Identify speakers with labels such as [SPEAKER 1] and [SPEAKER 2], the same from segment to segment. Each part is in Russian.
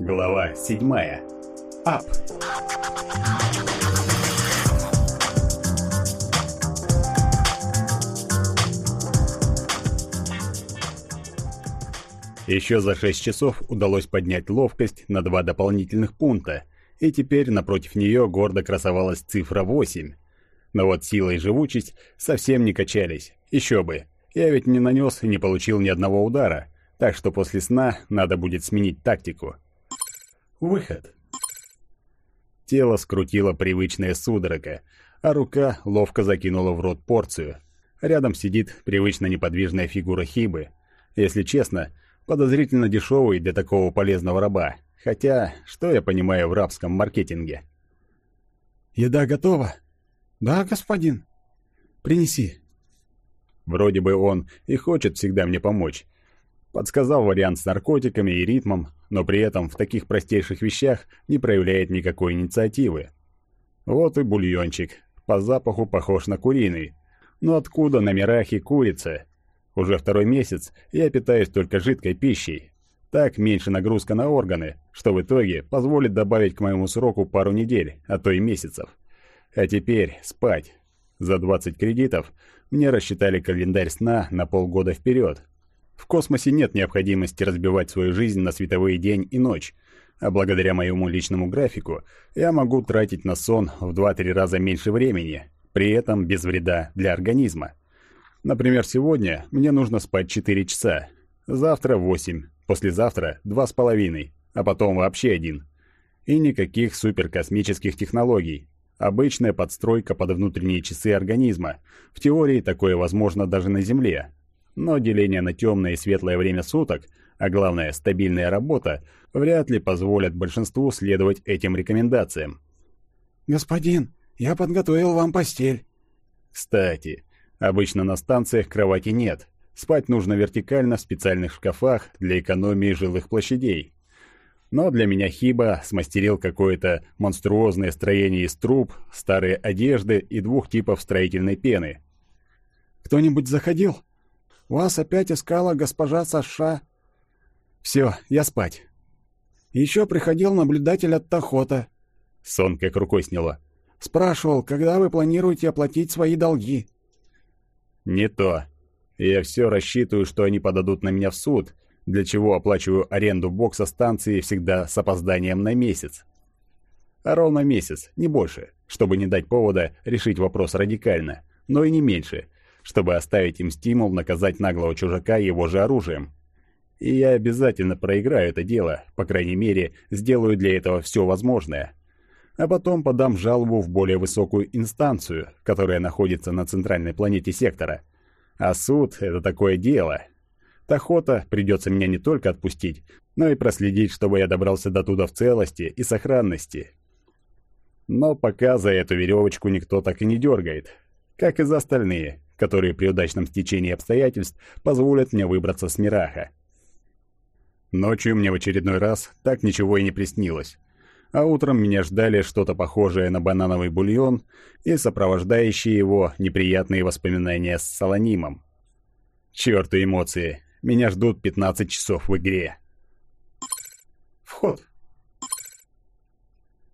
[SPEAKER 1] Глава 7. Ап. Еще за 6 часов удалось поднять ловкость на два дополнительных пункта, и теперь напротив нее гордо красовалась цифра 8. Но вот сила и живучесть совсем не качались. Еще бы. Я ведь не нанес и не получил ни одного удара, так что после сна надо будет сменить тактику. Выход. Тело скрутило привычная судорога, а рука ловко закинула в рот порцию. Рядом сидит привычно неподвижная фигура Хибы. Если честно, подозрительно дешевый для такого полезного раба. Хотя, что я понимаю в рабском маркетинге?
[SPEAKER 2] «Еда готова?» «Да, господин». «Принеси».
[SPEAKER 1] Вроде бы он и хочет всегда мне помочь, Подсказал вариант с наркотиками и ритмом, но при этом в таких простейших вещах не проявляет никакой инициативы. Вот и бульончик. По запаху похож на куриный. Но откуда на Мирахе курица? Уже второй месяц я питаюсь только жидкой пищей. Так меньше нагрузка на органы, что в итоге позволит добавить к моему сроку пару недель, а то и месяцев. А теперь спать. За 20 кредитов мне рассчитали календарь сна на полгода вперед, в космосе нет необходимости разбивать свою жизнь на световые день и ночь, а благодаря моему личному графику я могу тратить на сон в 2-3 раза меньше времени, при этом без вреда для организма. Например, сегодня мне нужно спать 4 часа, завтра 8, послезавтра 2,5, а потом вообще один. И никаких суперкосмических технологий. Обычная подстройка под внутренние часы организма. В теории такое возможно даже на Земле, но деление на темное и светлое время суток, а главное стабильная работа, вряд ли позволят большинству следовать этим рекомендациям.
[SPEAKER 2] «Господин, я подготовил вам постель».
[SPEAKER 1] «Кстати, обычно на станциях кровати нет. Спать нужно вертикально в специальных шкафах для экономии жилых площадей. Но для меня Хиба смастерил какое-то монструозное строение из труб, старые одежды и двух типов строительной пены.
[SPEAKER 2] «Кто-нибудь заходил?» Вас опять искала госпожа Саша. Все, я спать. Еще приходил наблюдатель от Тахота.
[SPEAKER 1] Сон как рукой сняло.
[SPEAKER 2] Спрашивал, когда вы планируете оплатить свои долги.
[SPEAKER 1] Не то. Я все рассчитываю, что они подадут на меня в суд, для чего оплачиваю аренду бокса станции всегда с опозданием на месяц. А ровно месяц, не больше, чтобы не дать повода решить вопрос радикально, но и не меньше, чтобы оставить им стимул наказать наглого чужака его же оружием. И я обязательно проиграю это дело, по крайней мере, сделаю для этого все возможное. А потом подам жалобу в более высокую инстанцию, которая находится на центральной планете сектора. А суд — это такое дело. Тахота придется меня не только отпустить, но и проследить, чтобы я добрался до туда в целости и сохранности. Но пока за эту веревочку никто так и не дергает, как и за остальные, которые при удачном стечении обстоятельств позволят мне выбраться с Мираха. Ночью мне в очередной раз так ничего и не приснилось. А утром меня ждали что-то похожее на банановый бульон и сопровождающие его неприятные воспоминания с Солонимом. Чёрту эмоции. Меня ждут 15 часов в игре. Вход.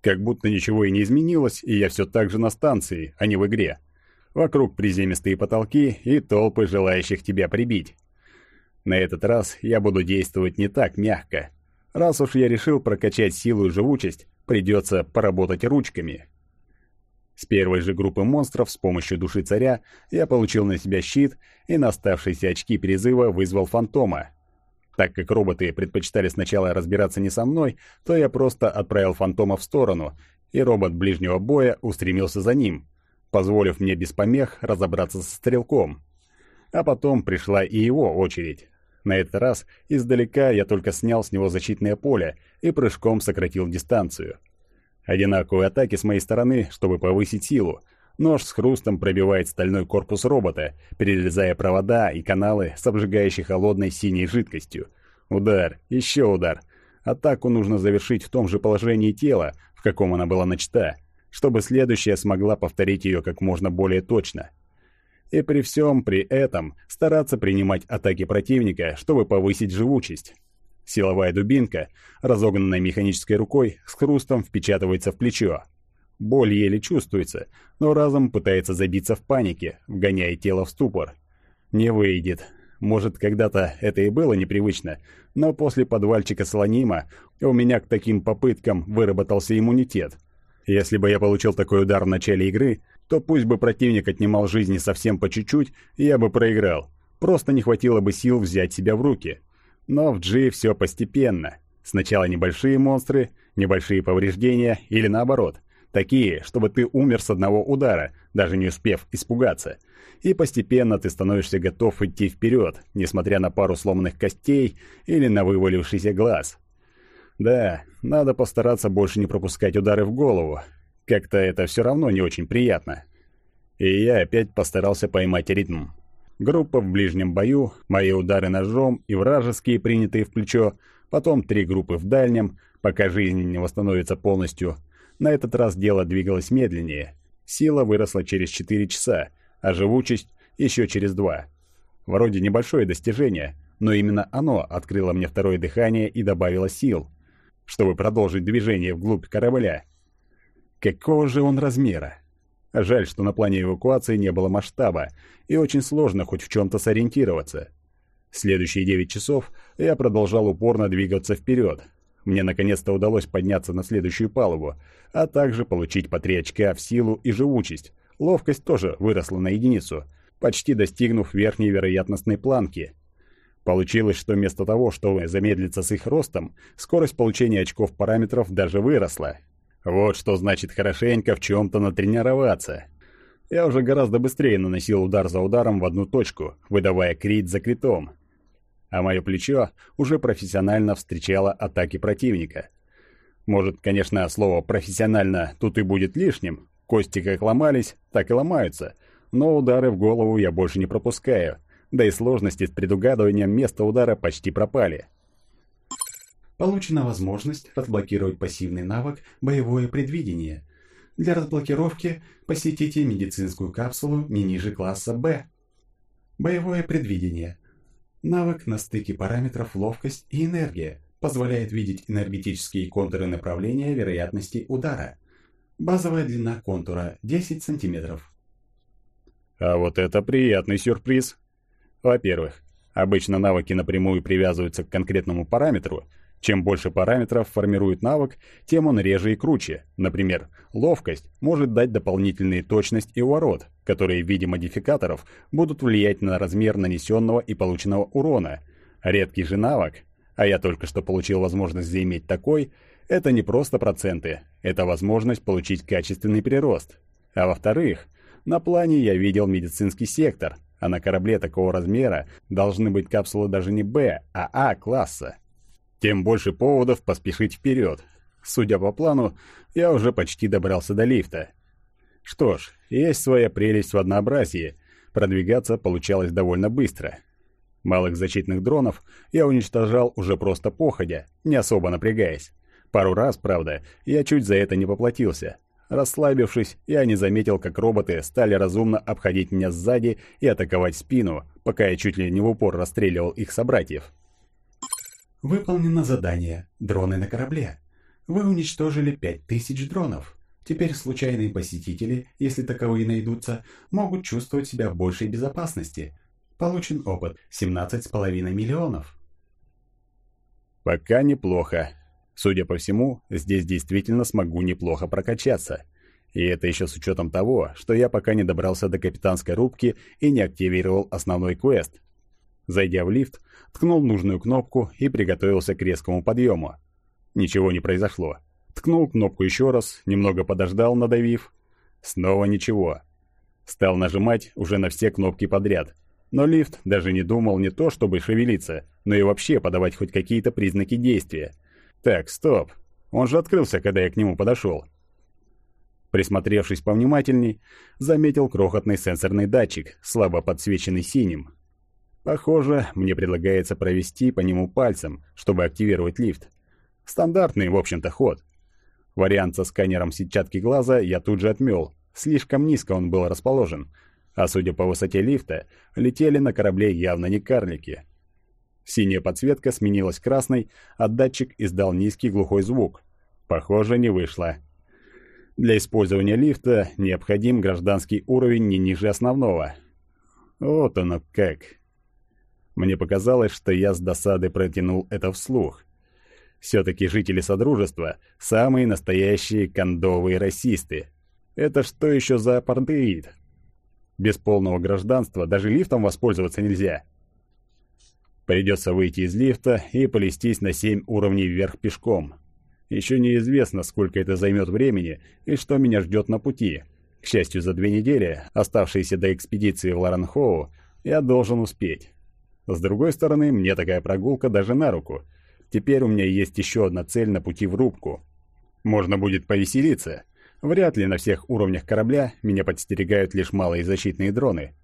[SPEAKER 1] Как будто ничего и не изменилось, и я все так же на станции, а не в игре. Вокруг приземистые потолки и толпы желающих тебя прибить. На этот раз я буду действовать не так мягко. Раз уж я решил прокачать силу и живучесть, придется поработать ручками. С первой же группы монстров с помощью души царя я получил на себя щит и на оставшиеся очки призыва вызвал фантома. Так как роботы предпочитали сначала разбираться не со мной, то я просто отправил фантома в сторону, и робот ближнего боя устремился за ним, позволив мне без помех разобраться со стрелком. А потом пришла и его очередь. На этот раз издалека я только снял с него защитное поле и прыжком сократил дистанцию. Одинаковые атаки с моей стороны, чтобы повысить силу. Нож с хрустом пробивает стальной корпус робота, перерезая провода и каналы с обжигающей холодной синей жидкостью. Удар, еще удар. Атаку нужно завершить в том же положении тела, в каком она была начата чтобы следующая смогла повторить ее как можно более точно. И при всем при этом стараться принимать атаки противника, чтобы повысить живучесть. Силовая дубинка, разогнанная механической рукой, с хрустом впечатывается в плечо. Боль еле чувствуется, но разум пытается забиться в панике, вгоняя тело в ступор. Не выйдет. Может, когда-то это и было непривычно, но после подвальчика Солонима у меня к таким попыткам выработался иммунитет. Если бы я получил такой удар в начале игры, то пусть бы противник отнимал жизни совсем по чуть-чуть, я бы проиграл. Просто не хватило бы сил взять себя в руки. Но в G все постепенно. Сначала небольшие монстры, небольшие повреждения или наоборот. Такие, чтобы ты умер с одного удара, даже не успев испугаться. И постепенно ты становишься готов идти вперед, несмотря на пару сломанных костей или на вывалившийся глаз. Да, надо постараться больше не пропускать удары в голову. Как-то это все равно не очень приятно. И я опять постарался поймать ритм. Группа в ближнем бою, мои удары ножом и вражеские, принятые в плечо, потом три группы в дальнем, пока жизнь не восстановится полностью. На этот раз дело двигалось медленнее. Сила выросла через 4 часа, а живучесть еще через 2. Вроде небольшое достижение, но именно оно открыло мне второе дыхание и добавило сил, чтобы продолжить движение вглубь корабля. Какого же он размера? Жаль, что на плане эвакуации не было масштаба, и очень сложно хоть в чем-то сориентироваться. Следующие 9 часов я продолжал упорно двигаться вперед. Мне наконец-то удалось подняться на следующую палубу, а также получить по 3 очка в силу и живучесть. Ловкость тоже выросла на единицу, почти достигнув верхней вероятностной планки. Получилось, что вместо того, чтобы замедлиться с их ростом, скорость получения очков параметров даже выросла, вот что значит хорошенько в чем-то натренироваться. Я уже гораздо быстрее наносил удар за ударом в одну точку, выдавая крит за критом. А мое плечо уже профессионально встречало атаки противника. Может, конечно, слово «профессионально» тут и будет лишним. Кости как ломались, так и ломаются. Но удары в голову я больше не пропускаю. Да и сложности с предугадыванием места удара почти пропали.
[SPEAKER 3] Получена возможность разблокировать пассивный навык «Боевое предвидение». Для разблокировки посетите медицинскую капсулу не ниже класса «Б». Боевое предвидение. Навык на стыке параметров ловкость и энергия позволяет видеть энергетические контуры направления вероятности удара. Базовая длина контура 10 см.
[SPEAKER 1] А вот это приятный сюрприз. Во-первых, обычно навыки напрямую привязываются к конкретному параметру – чем больше параметров формирует навык, тем он реже и круче. Например, ловкость может дать дополнительную точность и уворот, которые в виде модификаторов будут влиять на размер нанесенного и полученного урона. Редкий же навык, а я только что получил возможность заиметь такой, это не просто проценты, это возможность получить качественный прирост. А во-вторых, на плане я видел медицинский сектор, а на корабле такого размера должны быть капсулы даже не Б, а А класса. Тем больше поводов поспешить вперед. Судя по плану, я уже почти добрался до лифта. Что ж, есть своя прелесть в однообразии. Продвигаться получалось довольно быстро. Малых защитных дронов я уничтожал уже просто походя, не особо напрягаясь. Пару раз, правда, я чуть за это не поплатился. Расслабившись, я не заметил, как роботы стали разумно обходить меня сзади и атаковать спину, пока я чуть ли не в упор расстреливал их собратьев.
[SPEAKER 3] Выполнено задание «Дроны на корабле». Вы уничтожили 5000 дронов. Теперь случайные посетители, если таковые найдутся, могут чувствовать себя в большей безопасности. Получен опыт 17,5 миллионов.
[SPEAKER 1] Пока неплохо. Судя по всему, здесь действительно смогу неплохо прокачаться. И это еще с учетом того, что я пока не добрался до капитанской рубки и не активировал основной квест. Зайдя в лифт, ткнул нужную кнопку и приготовился к резкому подъему. Ничего не произошло. Ткнул кнопку еще раз, немного подождал, надавив. Снова ничего. Стал нажимать уже на все кнопки подряд. Но лифт даже не думал не то, чтобы шевелиться, но и вообще подавать хоть какие-то признаки действия. Так, стоп. Он же открылся, когда я к нему подошел. Присмотревшись повнимательней, заметил крохотный сенсорный датчик, слабо подсвеченный синим, Похоже, мне предлагается провести по нему пальцем, чтобы активировать лифт. Стандартный, в общем-то, ход. Вариант со сканером сетчатки глаза я тут же отмел. Слишком низко он был расположен. А судя по высоте лифта, летели на корабле явно не карлики. Синяя подсветка сменилась красной, а датчик издал низкий глухой звук. Похоже, не вышло. Для использования лифта необходим гражданский уровень не ниже основного. Вот оно как. Мне показалось, что я с досады протянул это вслух. Все-таки жители Содружества – самые настоящие кондовые расисты. Это что еще за апартеид? Без полного гражданства даже лифтом воспользоваться нельзя. Придется выйти из лифта и полестись на семь уровней вверх пешком. Еще неизвестно, сколько это займет времени и что меня ждет на пути. К счастью, за две недели, оставшиеся до экспедиции в Ларанхоу, я должен успеть. С другой стороны, мне такая прогулка даже на руку. Теперь у меня есть еще одна цель на пути в рубку. Можно будет повеселиться. Вряд ли на всех уровнях корабля меня подстерегают лишь малые защитные дроны.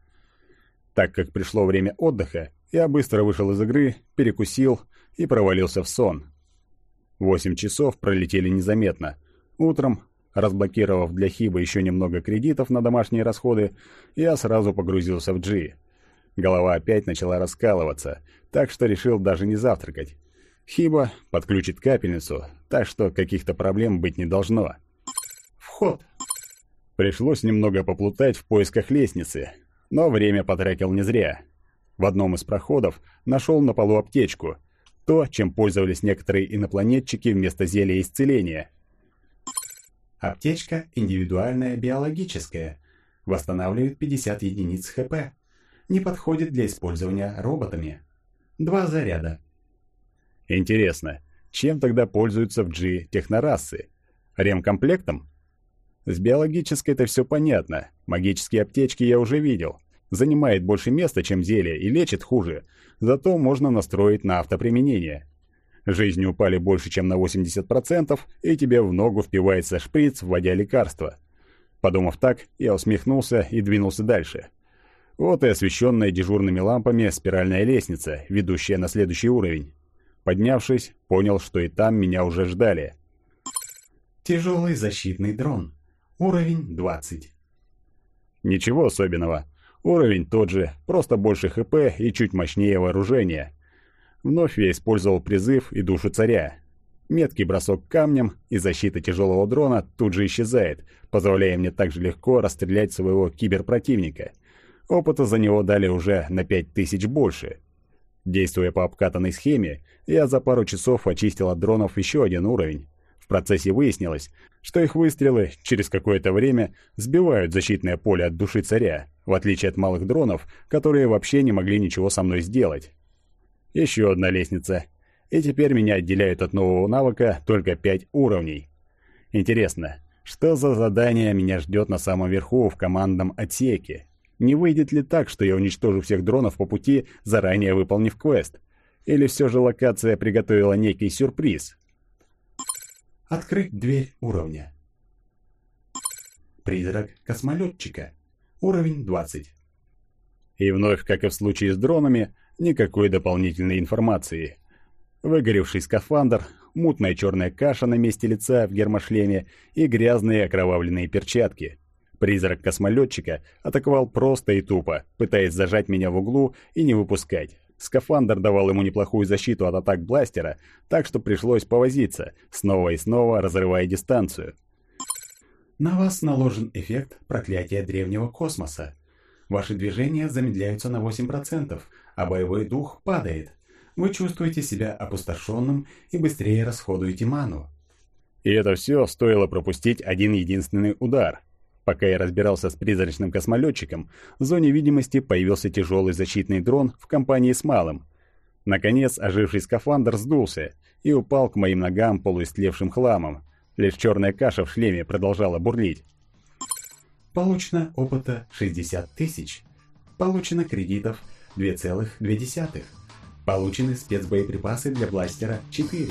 [SPEAKER 1] Так как пришло время отдыха, я быстро вышел из игры, перекусил и провалился в сон. Восемь часов пролетели незаметно. Утром, разблокировав для Хиба еще немного кредитов на домашние расходы, я сразу погрузился в G. Голова опять начала раскалываться, так что решил даже не завтракать. Хиба подключит капельницу, так что каких-то проблем быть не должно. Вход. Пришлось немного поплутать в поисках лестницы, но время потратил не зря. В одном из проходов нашел на полу аптечку, то, чем пользовались некоторые инопланетчики вместо зелья исцеления.
[SPEAKER 3] Аптечка индивидуальная биологическая, восстанавливает 50 единиц ХП не подходит для использования роботами. Два заряда.
[SPEAKER 1] Интересно, чем тогда пользуются в G технорасы? Ремкомплектом? С биологической это все понятно. Магические аптечки я уже видел. Занимает больше места, чем зелье, и лечит хуже. Зато можно настроить на автоприменение. Жизни упали больше, чем на 80%, и тебе в ногу впивается шприц, вводя лекарство. Подумав так, я усмехнулся и двинулся дальше. Вот и освещенная дежурными лампами спиральная лестница, ведущая на следующий уровень. Поднявшись, понял, что и там меня уже ждали.
[SPEAKER 3] Тяжелый защитный дрон. Уровень 20.
[SPEAKER 1] Ничего особенного. Уровень тот же, просто больше ХП и чуть мощнее вооружения. Вновь я использовал призыв и душу царя. Меткий бросок камнем, и защита тяжелого дрона тут же исчезает, позволяя мне так же легко расстрелять своего киберпротивника. Опыта за него дали уже на 5000 больше. Действуя по обкатанной схеме, я за пару часов очистил от дронов еще один уровень. В процессе выяснилось, что их выстрелы через какое-то время сбивают защитное поле от души царя, в отличие от малых дронов, которые вообще не могли ничего со мной сделать. Еще одна лестница. И теперь меня отделяют от нового навыка только 5 уровней. Интересно, что за задание меня ждет на самом верху в командном отсеке? Не выйдет ли так, что я уничтожу всех дронов по пути, заранее выполнив квест? Или все же локация приготовила некий сюрприз?
[SPEAKER 3] Открыть дверь уровня. Призрак космолетчика. Уровень 20.
[SPEAKER 1] И вновь, как и в случае с дронами, никакой дополнительной информации. Выгоревший скафандр, мутная черная каша на месте лица в гермошлеме и грязные окровавленные перчатки. Призрак космолетчика атаковал просто и тупо, пытаясь зажать меня в углу и не выпускать. Скафандр давал ему неплохую защиту от атак бластера, так что пришлось повозиться, снова и снова разрывая дистанцию.
[SPEAKER 3] На вас наложен эффект проклятия древнего космоса. Ваши движения замедляются на 8%, а боевой дух падает. Вы чувствуете себя опустошенным и быстрее расходуете ману.
[SPEAKER 1] И это все стоило пропустить один единственный удар – Пока я разбирался с призрачным космолетчиком, в зоне видимости появился тяжелый защитный дрон в компании с малым. Наконец, оживший скафандр сдулся и упал к моим ногам полуистлевшим хламом. Лишь черная каша в шлеме продолжала бурлить.
[SPEAKER 3] Получено опыта 60 тысяч. Получено кредитов 2,2. Получены спецбоеприпасы для бластера 4.